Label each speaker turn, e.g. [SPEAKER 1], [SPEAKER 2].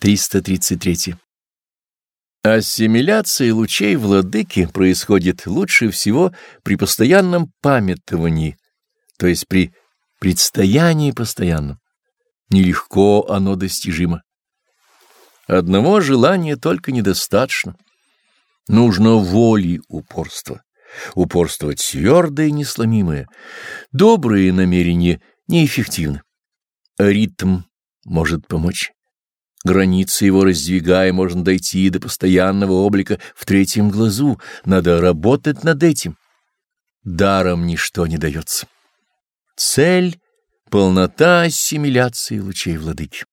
[SPEAKER 1] 333. Ассимиляция лучей владыки происходит лучше всего при постоянном памятовании, то есть при предстоянии постоянном. Нелегко оно достижимо. Одного желания только недостаточно. Нужно воли упорства. Упорство твердое и несломимое. Добрые намерения неэффективны. Ритм может помочь. Границы его раздвигая, можно дойти до постоянного облика в третьем глазу. Надо работать над этим. Даром ничто не дается. Цель — полнота ассимиляции лучей владыки.